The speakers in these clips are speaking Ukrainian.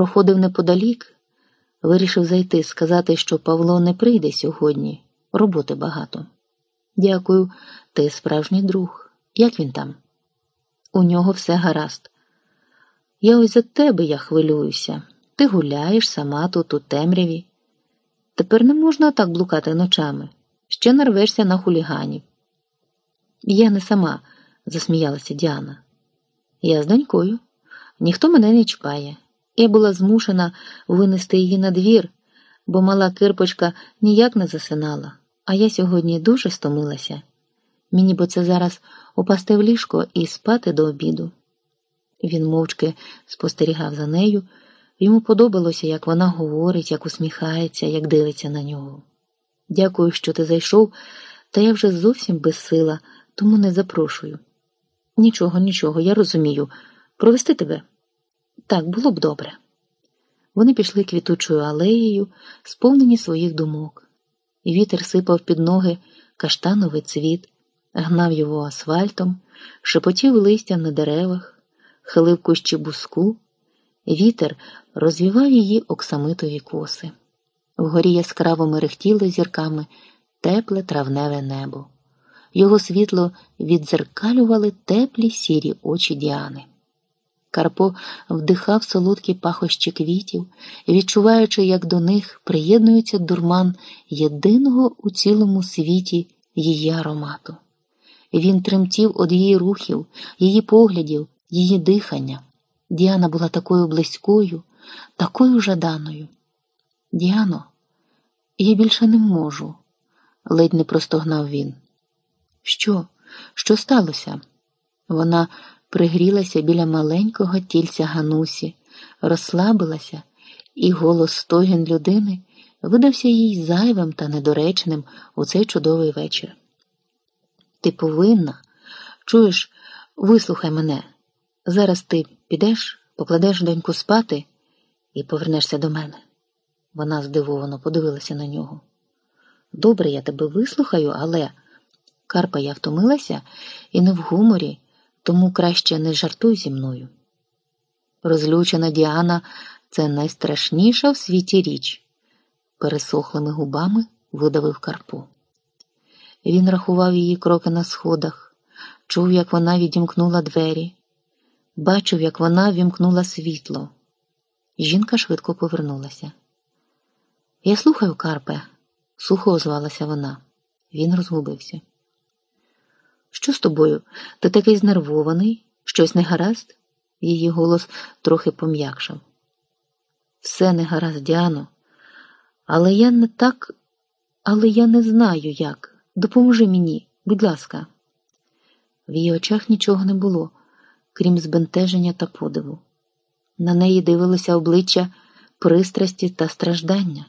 проходив неподалік, вирішив зайти, сказати, що Павло не прийде сьогодні, роботи багато. Дякую, ти справжній друг. Як він там? У нього все гаразд. Я ось за тебе я хвилююся. Ти гуляєш сама тут у темряві. Тепер не можна так блукати ночами. Ще нарвешся на хуліганів. Я не сама, засміялася Діана. Я з донькою. Ніхто мене не чіпає. Я була змушена винести її на двір, бо мала кирпочка ніяк не засинала, а я сьогодні дуже стомилася. Мені бо це зараз упасти в ліжко і спати до обіду. Він мовчки спостерігав за нею, йому подобалося, як вона говорить, як усміхається, як дивиться на нього. Дякую, що ти зайшов, та я вже зовсім безсила, тому не запрошую. Нічого, нічого, я розумію. Провести тебе? Так, було б добре. Вони пішли квітучою алеєю, сповнені своїх думок, вітер сипав під ноги каштановий цвіт, гнав його асфальтом, шепотів листям на деревах, хилив кущі буску, вітер розвівав її оксамитові коси. Вгорі яскраво мерехтіло зірками тепле травневе небо. Його світло віддзеркалювали теплі сірі очі Діани. Карпо вдихав солодкі пахощі квітів, відчуваючи, як до них приєднується дурман єдиного у цілому світі її аромату. Він тремтів від її рухів, її поглядів, її дихання. Діана була такою близькою, такою жаданою. Діано, я більше не можу, ледь не простогнав він. Що? Що сталося? Вона пригрілася біля маленького тільця Ганусі, розслабилася, і голос стогін людини видався їй зайвим та недоречним у цей чудовий вечір. Ти повинна, чуєш, вислухай мене. Зараз ти підеш, покладеш доньку спати і повернешся до мене. Вона здивовано подивилася на нього. Добре, я тебе вислухаю, але Карпа я втомилася і не в гуморі, тому краще не жартуй зі мною. Розлючена Діана це найстрашніша в світі річ, пересохлими губами видавив Карпо. Він рахував її кроки на сходах, чув, як вона відімкнула двері, бачив, як вона вімкнула світло. Жінка швидко повернулася. Я слухаю, Карпе, сухо озвалася вона. Він розгубився. Що з тобою? Ти такий знервований? Щось не гаразд? Її голос трохи пом'якшав. Все не гаразд, Діано, але я не так, але я не знаю як. Допоможи мені, будь ласка. В її очах нічого не було, крім збентеження та подиву. На неї дивилося обличчя пристрасті та страждання.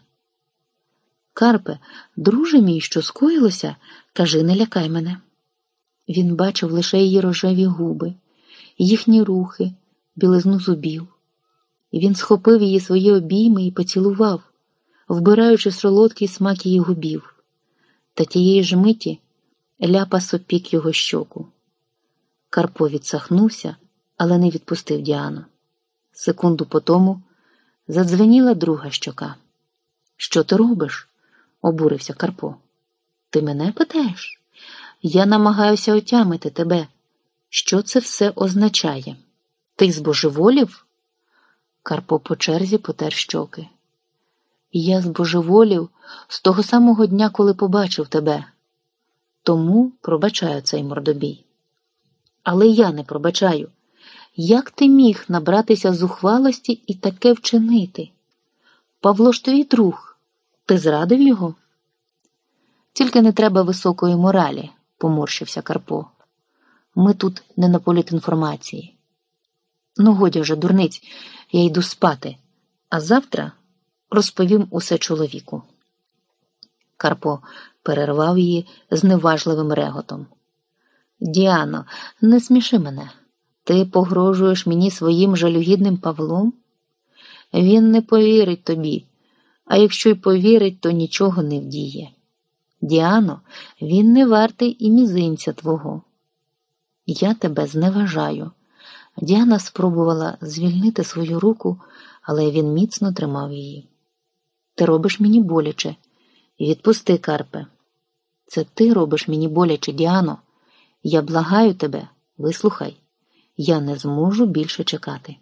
Карпе, друже мій, що скоїлося, кажи, не лякай мене. Він бачив лише її рожеві губи, їхні рухи, білизну зубів. Він схопив її свої обійми і поцілував, вбираючи солодкий смак її губів, та тієї ж миті ляпас опік його щоку. Карпо відсахнувся, але не відпустив Діану. Секунду по тому задзвеніла друга щока. Що ти робиш? обурився Карпо. Ти мене питаєш? Я намагаюся отямити тебе. Що це все означає? Ти збожеволів? Карпо по черзі потер щоки. Я збожеволів з того самого дня, коли побачив тебе. Тому пробачаю цей мордобій. Але я не пробачаю. Як ти міг набратися зухвалості і таке вчинити? Павло ж твій друг, ти зрадив його? Тільки не треба високої моралі поморщився Карпо. Ми тут не на політінформації. Ну, годі вже, дурниць, я йду спати, а завтра розповім усе чоловіку. Карпо перервав її зневажливим реготом. Діано, не сміши мене. Ти погрожуєш мені своїм жалюгідним Павлом? Він не повірить тобі, а якщо й повірить, то нічого не вдіє. Діано, він не вартий і мізинця твого. Я тебе зневажаю. Діана спробувала звільнити свою руку, але він міцно тримав її. Ти робиш мені боляче. Відпусти, Карпе. Це ти робиш мені боляче, Діано. Я благаю тебе, вислухай, я не зможу більше чекати.